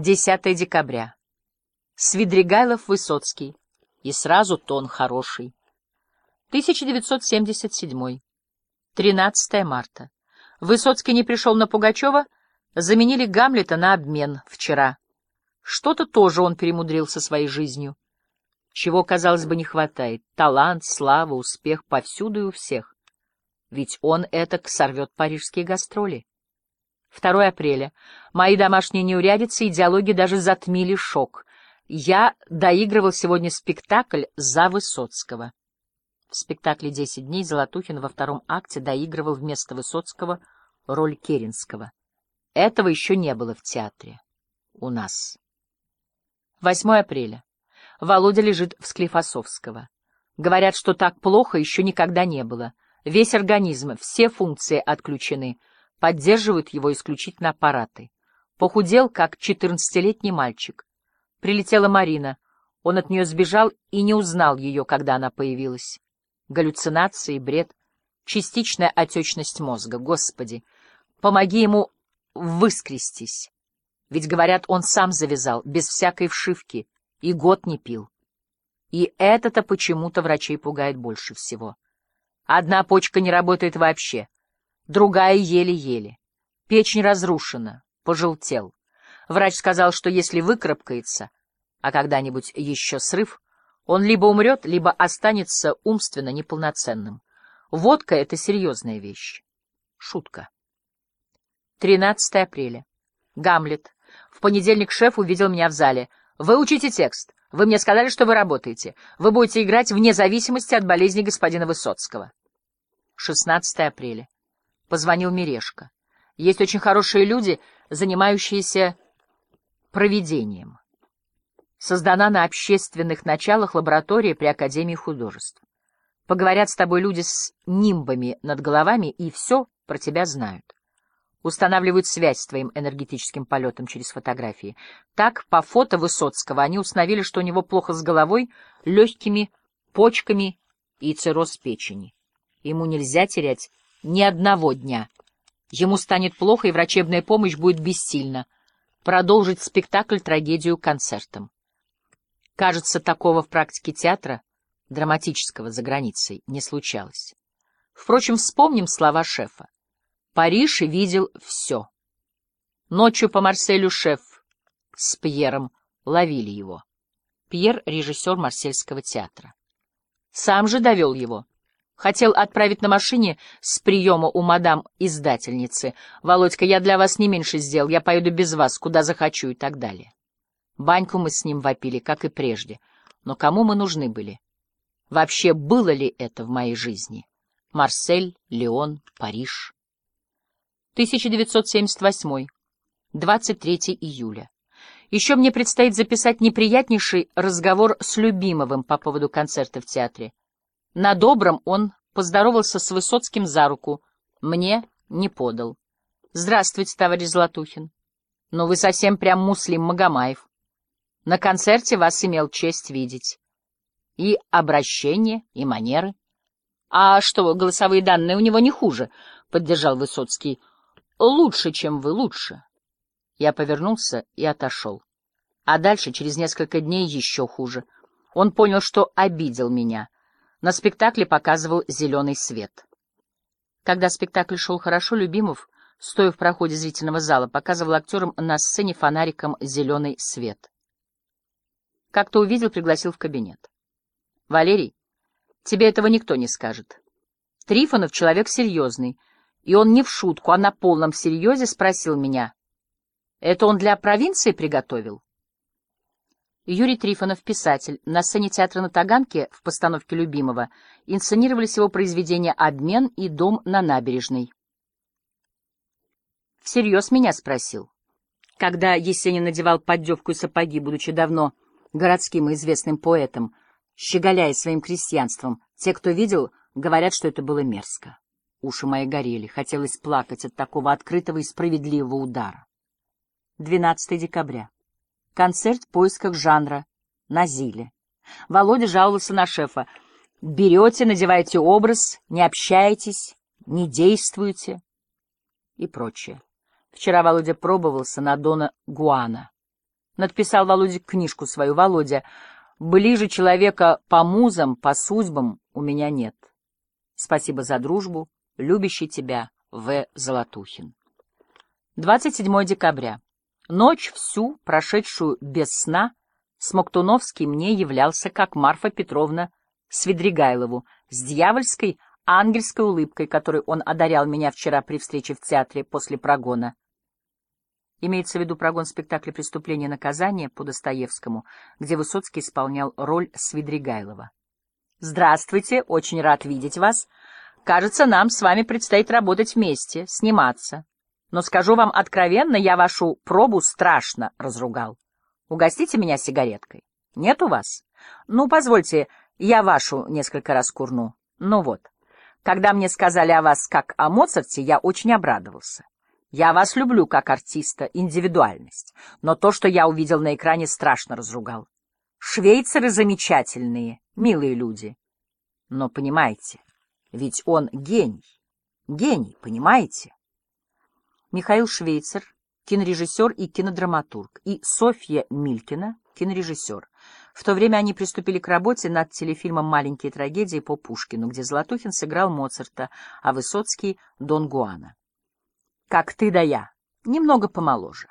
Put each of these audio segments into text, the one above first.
10 декабря. Свидригайлов-Высоцкий. И сразу тон хороший. 1977. 13 марта. Высоцкий не пришел на Пугачева, заменили Гамлета на обмен вчера. Что-то тоже он перемудрил со своей жизнью. Чего, казалось бы, не хватает. Талант, слава, успех повсюду и у всех. Ведь он этак сорвет парижские гастроли. 2 апреля. Мои домашние неурядицы и диалоги даже затмили шок. Я доигрывал сегодня спектакль за Высоцкого. В спектакле «Десять дней» Золотухин во втором акте доигрывал вместо Высоцкого роль Керенского. Этого еще не было в театре. У нас. 8 апреля. Володя лежит в Склифосовского. Говорят, что так плохо еще никогда не было. Весь организм, все функции отключены — Поддерживают его исключительно аппараты. Похудел, как четырнадцатилетний мальчик. Прилетела Марина. Он от нее сбежал и не узнал ее, когда она появилась. Галлюцинации, бред, частичная отечность мозга. Господи, помоги ему выскрестись. Ведь, говорят, он сам завязал, без всякой вшивки, и год не пил. И это-то почему-то врачей пугает больше всего. Одна почка не работает вообще другая еле-еле. Печень разрушена, пожелтел. Врач сказал, что если выкарабкается, а когда-нибудь еще срыв, он либо умрет, либо останется умственно неполноценным. Водка — это серьезная вещь. Шутка. 13 апреля. Гамлет. В понедельник шеф увидел меня в зале. «Вы учите текст. Вы мне сказали, что вы работаете. Вы будете играть вне зависимости от болезни господина Высоцкого». 16 апреля. Позвонил Мирешка. Есть очень хорошие люди, занимающиеся проведением. Создана на общественных началах лаборатория при Академии художеств. Поговорят с тобой люди с нимбами над головами и все про тебя знают. Устанавливают связь с твоим энергетическим полетом через фотографии. Так, по фото Высоцкого они установили, что у него плохо с головой, легкими, почками и цирроз печени. Ему нельзя терять ни одного дня. Ему станет плохо, и врачебная помощь будет бессильна. Продолжить спектакль, трагедию концертом. Кажется, такого в практике театра, драматического за границей, не случалось. Впрочем, вспомним слова шефа. Париж видел все. Ночью по Марселю шеф с Пьером ловили его. Пьер — режиссер Марсельского театра. Сам же довел его Хотел отправить на машине с приема у мадам-издательницы. «Володька, я для вас не меньше сделал, я поеду без вас, куда захочу» и так далее. Баньку мы с ним вопили, как и прежде. Но кому мы нужны были? Вообще, было ли это в моей жизни? Марсель, Леон, Париж. 1978. 23 июля. Еще мне предстоит записать неприятнейший разговор с Любимовым по поводу концерта в театре. На добром он поздоровался с Высоцким за руку. Мне не подал. «Здравствуйте, товарищ Златухин. Но вы совсем прям Муслим Магомаев. На концерте вас имел честь видеть. И обращение, и манеры. А что, голосовые данные у него не хуже?» — поддержал Высоцкий. «Лучше, чем вы, лучше». Я повернулся и отошел. А дальше, через несколько дней, еще хуже. Он понял, что обидел меня — на спектакле показывал зеленый свет. Когда спектакль шел хорошо, Любимов, стоя в проходе зрительного зала, показывал актерам на сцене фонариком зеленый свет. Как-то увидел, пригласил в кабинет. — Валерий, тебе этого никто не скажет. Трифонов человек серьезный, и он не в шутку, а на полном серьезе спросил меня. — Это он для провинции приготовил? Юрий Трифонов, писатель. На сцене театра на Таганке в постановке «Любимого» инсценировались его произведения «Обмен» и «Дом на набережной». Всерьез меня спросил. Когда Есенин надевал поддевку и сапоги, будучи давно городским и известным поэтом, щеголяя своим крестьянством, те, кто видел, говорят, что это было мерзко. Уши мои горели, хотелось плакать от такого открытого и справедливого удара. 12 декабря. Концерт в поисках жанра. На Зиле. Володя жаловался на шефа. «Берете, надеваете образ, не общаетесь, не действуете» и прочее. Вчера Володя пробовался на Дона Гуана. Надписал Володя книжку свою. Володя, ближе человека по музам, по судьбам у меня нет. Спасибо за дружбу. Любящий тебя, В. Золотухин. 27 декабря. Ночь всю, прошедшую без сна, Смоктуновский мне являлся, как Марфа Петровна Свидригайлову, с дьявольской, ангельской улыбкой, которой он одарял меня вчера при встрече в театре после прогона. Имеется в виду прогон спектакля «Преступление и наказание» по Достоевскому, где Высоцкий исполнял роль Свидригайлова. «Здравствуйте, очень рад видеть вас. Кажется, нам с вами предстоит работать вместе, сниматься. Но скажу вам откровенно, я вашу пробу страшно разругал. Угостите меня сигареткой. Нет у вас? Ну, позвольте, я вашу несколько раз курну. Ну вот. Когда мне сказали о вас как о Моцарте, я очень обрадовался. Я вас люблю как артиста, индивидуальность. Но то, что я увидел на экране, страшно разругал. Швейцары замечательные, милые люди. Но понимаете, ведь он гений. Гений, понимаете? Михаил Швейцер, кинорежиссер и кинодраматург, и Софья Милькина, кинорежиссер. В то время они приступили к работе над телефильмом «Маленькие трагедии» по Пушкину, где Золотухин сыграл Моцарта, а Высоцкий — Дон Гуана. «Как ты да я, немного помоложе.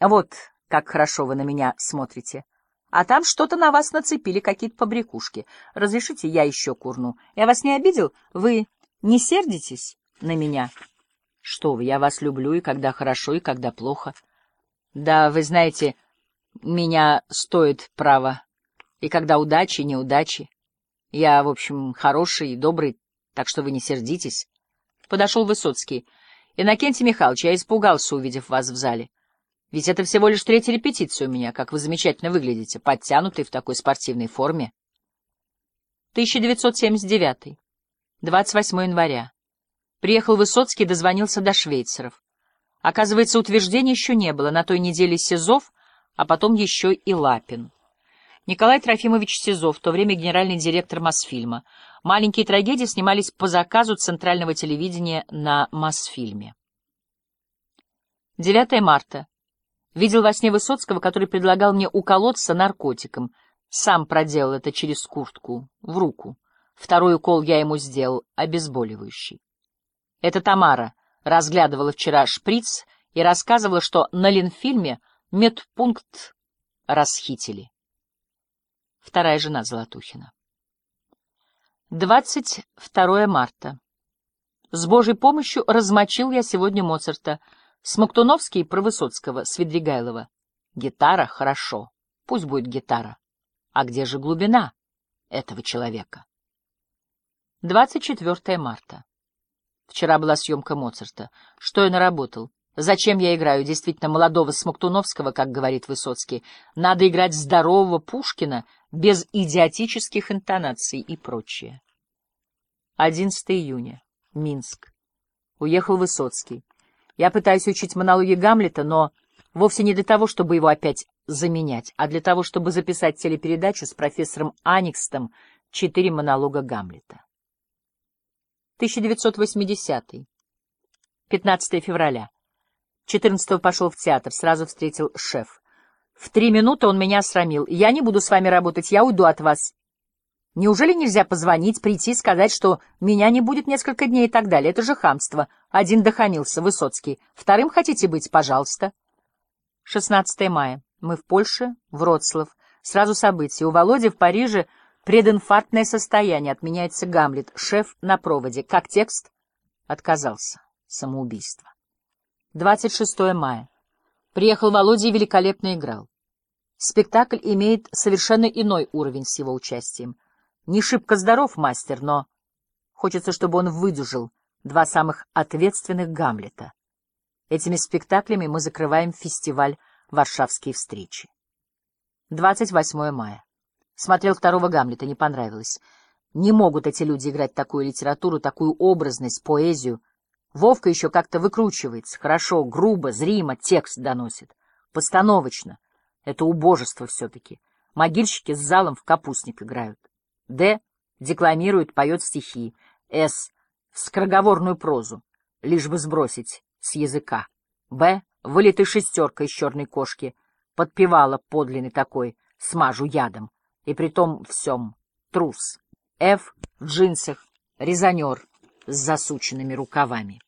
Вот как хорошо вы на меня смотрите. А там что-то на вас нацепили, какие-то побрякушки. Разрешите, я еще курну. Я вас не обидел? Вы не сердитесь на меня?» «Что вы, я вас люблю и когда хорошо, и когда плохо. Да, вы знаете...» меня стоит право. И когда удачи, неудачи. Я, в общем, хороший и добрый, так что вы не сердитесь. Подошел Высоцкий. Иннокентий Михайлович, я испугался, увидев вас в зале. Ведь это всего лишь третья репетиция у меня, как вы замечательно выглядите, подтянутый в такой спортивной форме. 1979. 28 января. Приехал Высоцкий, дозвонился до швейцаров. Оказывается, утверждения еще не было. На той неделе СИЗОВ а потом еще и Лапин. Николай Трофимович Сизов, в то время генеральный директор Мосфильма. Маленькие трагедии снимались по заказу Центрального телевидения на Мосфильме. 9 марта. Видел во сне Высоцкого, который предлагал мне уколоться наркотиком. Сам проделал это через куртку, в руку. Второй укол я ему сделал, обезболивающий. Это Тамара разглядывала вчера шприц и рассказывала, что на Ленфильме Медпункт расхитили. Вторая жена Золотухина. 22 марта. С Божьей помощью размочил я сегодня Моцарта. Смоктуновский про Высоцкого, Свидригайлова. Гитара — хорошо. Пусть будет гитара. А где же глубина этого человека? 24 марта. Вчера была съемка Моцарта. Что я наработал? Зачем я играю действительно молодого Смоктуновского, как говорит Высоцкий? Надо играть здорового Пушкина, без идиотических интонаций и прочее. 11 июня. Минск. Уехал Высоцкий. Я пытаюсь учить монологи Гамлета, но вовсе не для того, чтобы его опять заменять, а для того, чтобы записать телепередачу с профессором Аникстом «Четыре монолога Гамлета». 1980. 15 февраля. Четырнадцатого пошел в театр, сразу встретил шеф. В три минуты он меня срамил. Я не буду с вами работать, я уйду от вас. Неужели нельзя позвонить, прийти, сказать, что меня не будет несколько дней и так далее? Это же хамство. Один дохамился, Высоцкий. Вторым хотите быть? Пожалуйста. 16 мая. Мы в Польше, Вроцлав. Сразу события. У Володи в Париже прединфарктное состояние. Отменяется Гамлет. Шеф на проводе. Как текст? Отказался. Самоубийство. 26 мая. Приехал Володя и великолепно играл. Спектакль имеет совершенно иной уровень с его участием. Не шибко здоров мастер, но хочется, чтобы он выдержал два самых ответственных Гамлета. Этими спектаклями мы закрываем фестиваль «Варшавские встречи». 28 мая. Смотрел второго Гамлета, не понравилось. Не могут эти люди играть такую литературу, такую образность, поэзию, Вовка еще как-то выкручивается, хорошо, грубо, зримо, текст доносит. Постановочно. Это убожество все-таки. Могильщики с залом в капустник играют. Д. Декламирует, поет стихи. С. Скороговорную прозу. Лишь бы сбросить с языка. Б. Вылитый шестерка из черной кошки. подпевала подлинный такой, смажу ядом, и притом всем трус. Ф в джинсах, резонер с засученными рукавами.